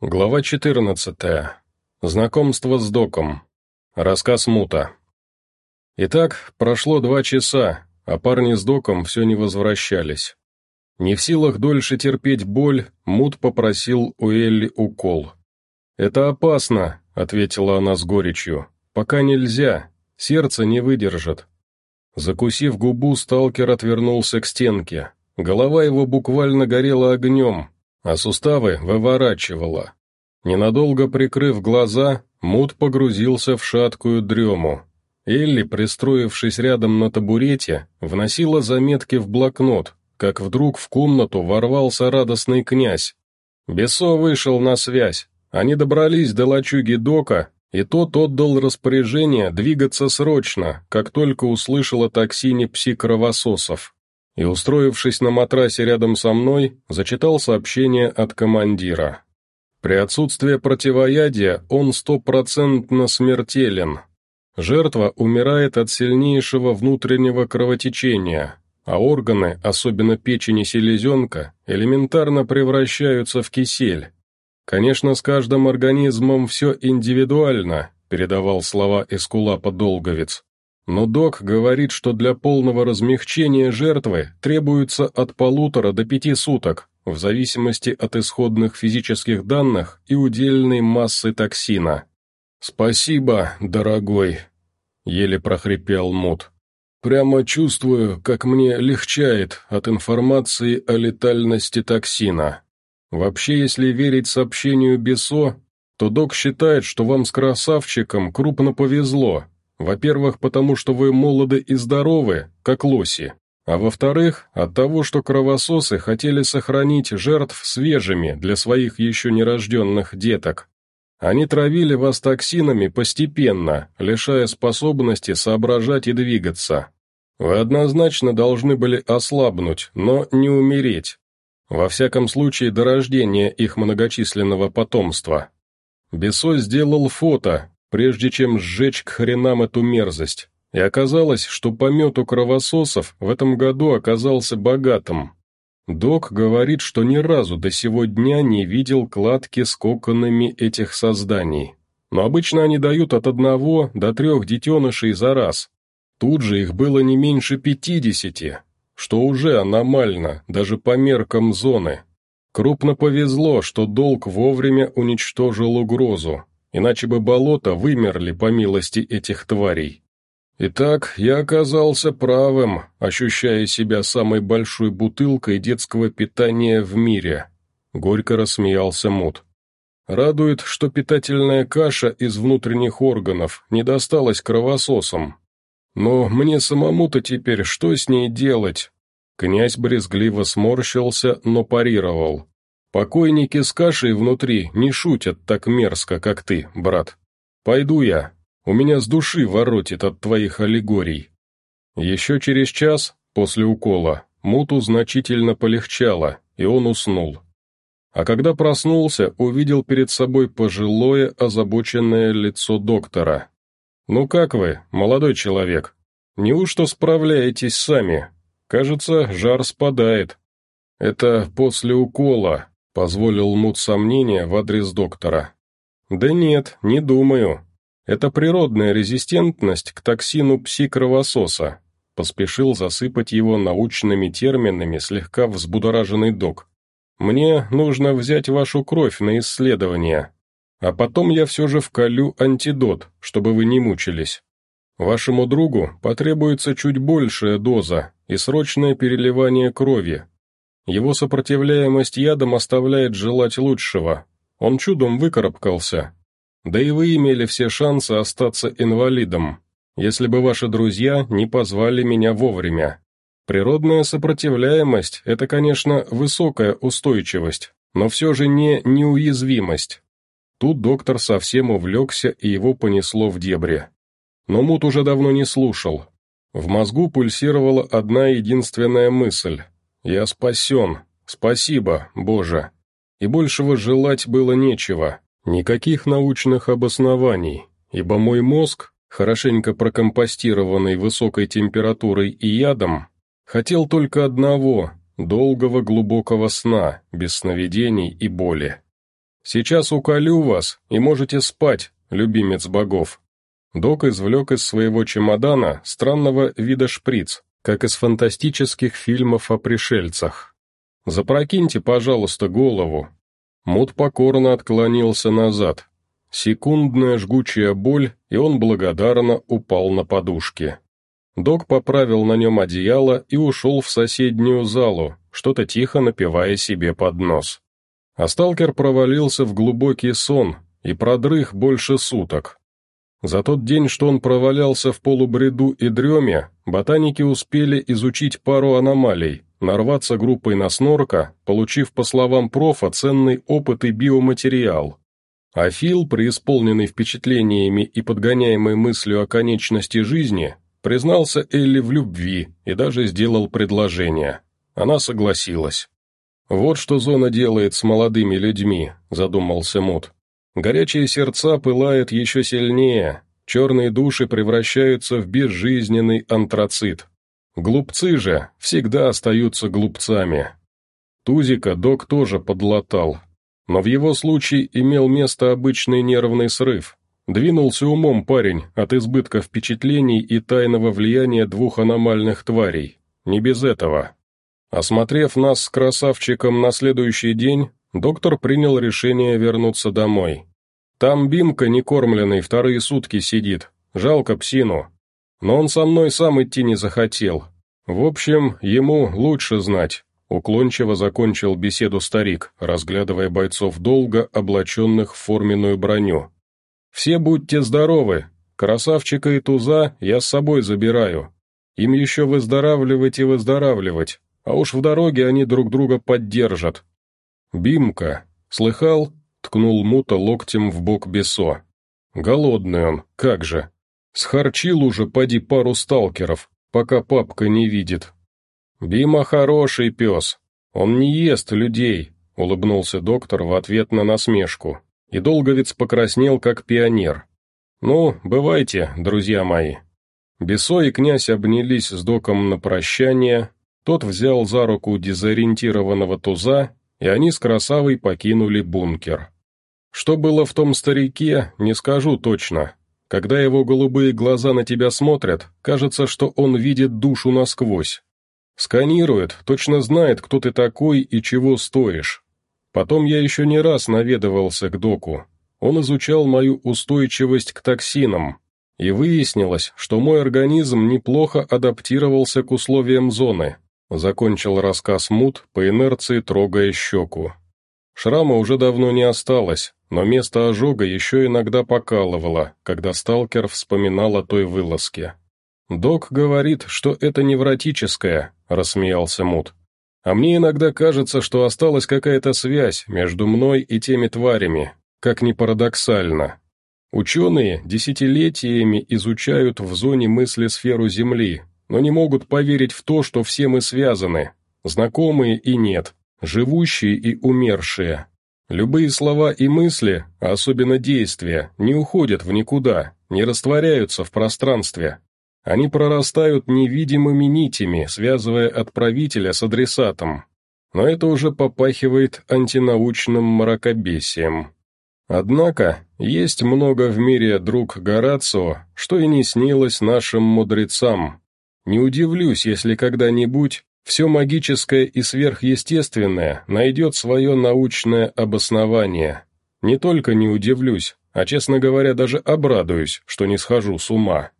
Глава 14. Знакомство с доком. Рассказ Мута. Итак, прошло два часа, а парни с доком все не возвращались. Не в силах дольше терпеть боль, Мут попросил у Элли укол. «Это опасно», — ответила она с горечью. «Пока нельзя, сердце не выдержит». Закусив губу, сталкер отвернулся к стенке. Голова его буквально горела огнем, а суставы выворачивало. Ненадолго прикрыв глаза, Мут погрузился в шаткую дрему. Элли, пристроившись рядом на табурете, вносила заметки в блокнот, как вдруг в комнату ворвался радостный князь. Бесо вышел на связь. Они добрались до лачуги Дока, и тот отдал распоряжение двигаться срочно, как только услышал о токсине пси-кровососов и, устроившись на матрасе рядом со мной, зачитал сообщение от командира. При отсутствии противоядия он стопроцентно смертелен. Жертва умирает от сильнейшего внутреннего кровотечения, а органы, особенно печень и селезенка, элементарно превращаются в кисель. Конечно, с каждым организмом все индивидуально, передавал слова Эскулапа Долговец. Но док говорит, что для полного размягчения жертвы требуется от полутора до пяти суток, в зависимости от исходных физических данных и удельной массы токсина. «Спасибо, дорогой», — еле прохрипел Мут. «Прямо чувствую, как мне легчает от информации о летальности токсина. Вообще, если верить сообщению Бесо, то док считает, что вам с красавчиком крупно повезло, во-первых, потому что вы молоды и здоровы, как лоси. А во-вторых, от того, что кровососы хотели сохранить жертв свежими для своих еще нерожденных деток. Они травили вас токсинами постепенно, лишая способности соображать и двигаться. Вы однозначно должны были ослабнуть, но не умереть. Во всяком случае, до рождения их многочисленного потомства. Бесо сделал фото, прежде чем сжечь к хренам эту мерзость, и оказалось, что помет у кровососов в этом году оказался богатым. Док говорит, что ни разу до сего дня не видел кладки с коконами этих созданий. Но обычно они дают от одного до трех детенышей за раз. Тут же их было не меньше пятидесяти, что уже аномально, даже по меркам зоны. Крупно повезло, что долг вовремя уничтожил угрозу, иначе бы болота вымерли по милости этих тварей. Итак, я оказался правым, ощущая себя самой большой бутылкой детского питания в мире. Горько рассмеялся Мут. Радует, что питательная каша из внутренних органов не досталась кровососам. Но мне самому-то теперь что с ней делать? Князь брезгливо сморщился, но парировал. Покойники с кашей внутри не шутят так мерзко, как ты, брат. Пойду я. У меня с души воротит от твоих аллегорий. Еще через час, после укола, Муту значительно полегчало, и он уснул. А когда проснулся, увидел перед собой пожилое, озабоченное лицо доктора. «Ну как вы, молодой человек? Неужто справляетесь сами? Кажется, жар спадает». «Это после укола», Позволил Мут сомнения в адрес доктора. «Да нет, не думаю. Это природная резистентность к токсину пси-кровососа», поспешил засыпать его научными терминами слегка взбудораженный док. «Мне нужно взять вашу кровь на исследование, а потом я все же вколю антидот, чтобы вы не мучились. Вашему другу потребуется чуть большая доза и срочное переливание крови, его сопротивляемость ядом оставляет желать лучшего. Он чудом выкарабкался. Да и вы имели все шансы остаться инвалидом, если бы ваши друзья не позвали меня вовремя. Природная сопротивляемость – это, конечно, высокая устойчивость, но все же не неуязвимость. Тут доктор совсем увлекся, и его понесло в дебри. Но Мут уже давно не слушал. В мозгу пульсировала одна единственная мысль я спасен. Спасибо, Боже. И большего желать было нечего. Никаких научных обоснований, ибо мой мозг, хорошенько прокомпостированный высокой температурой и ядом, хотел только одного – долгого глубокого сна, без сновидений и боли. Сейчас уколю вас, и можете спать, любимец богов». Док извлек из своего чемодана странного вида шприц, как из фантастических фильмов о пришельцах. «Запрокиньте, пожалуйста, голову». Мут покорно отклонился назад. Секундная жгучая боль, и он благодарно упал на подушки. Док поправил на нем одеяло и ушел в соседнюю залу, что-то тихо напивая себе под нос. А сталкер провалился в глубокий сон и продрых больше суток. За тот день, что он провалялся в полубреду и дреме, ботаники успели изучить пару аномалий, нарваться группой на снорка, получив, по словам профа, ценный опыт и биоматериал. А Фил, преисполненный впечатлениями и подгоняемый мыслью о конечности жизни, признался Элли в любви и даже сделал предложение. Она согласилась. «Вот что зона делает с молодыми людьми», — задумался Мут. «Горячие сердца пылают еще сильнее, черные души превращаются в безжизненный антрацит. Глупцы же всегда остаются глупцами». Тузика док тоже подлатал, но в его случае имел место обычный нервный срыв, Двинулся умом парень от избытка впечатлений и тайного влияния двух аномальных тварей. Не без этого. Осмотрев нас с красавчиком на следующий день, доктор принял решение вернуться домой. Там Бимка, некормленный, вторые сутки сидит. Жалко псину. Но он со мной сам идти не захотел. В общем, ему лучше знать. Уклончиво закончил беседу старик, разглядывая бойцов долго, облаченных в форменную броню. Все будьте здоровы, красавчика и туза я с собой забираю. Им еще выздоравливать и выздоравливать, а уж в дороге они друг друга поддержат. Бимка, слыхал? Ткнул Мута локтем в бок Бесо. Голодный он, как же. Схарчил уже поди пару сталкеров, пока папка не видит. Бима хороший пес, он не ест людей, улыбнулся доктор в ответ на насмешку и Долговец покраснел, как пионер. «Ну, бывайте, друзья мои». Бесо и князь обнялись с доком на прощание, тот взял за руку дезориентированного туза, и они с красавой покинули бункер. Что было в том старике, не скажу точно. Когда его голубые глаза на тебя смотрят, кажется, что он видит душу насквозь. Сканирует, точно знает, кто ты такой и чего стоишь. Потом я еще не раз наведывался к доку. Он изучал мою устойчивость к токсинам, и выяснилось, что мой организм неплохо адаптировался к условиям зоны. Закончил рассказ Мут, по инерции трогая щеку. Шрама уже давно не осталось, но место ожога еще иногда покалывало, когда сталкер вспоминал о той вылазке. «Док говорит, что это невротическое», — рассмеялся Мут. А мне иногда кажется, что осталась какая-то связь между мной и теми тварями, как ни парадоксально. Ученые десятилетиями изучают в зоне мысли сферу Земли, но не могут поверить в то, что все мы связаны, знакомые и нет, живущие и умершие. Любые слова и мысли, а особенно действия, не уходят в никуда, не растворяются в пространстве, они прорастают невидимыми нитями, связывая отправителя с адресатом. Но это уже попахивает антинаучным мракобесием. Однако, есть много в мире друг Горацио, что и не снилось нашим мудрецам. Не удивлюсь, если когда-нибудь все магическое и сверхъестественное найдет свое научное обоснование. Не только не удивлюсь, а, честно говоря, даже обрадуюсь, что не схожу с ума.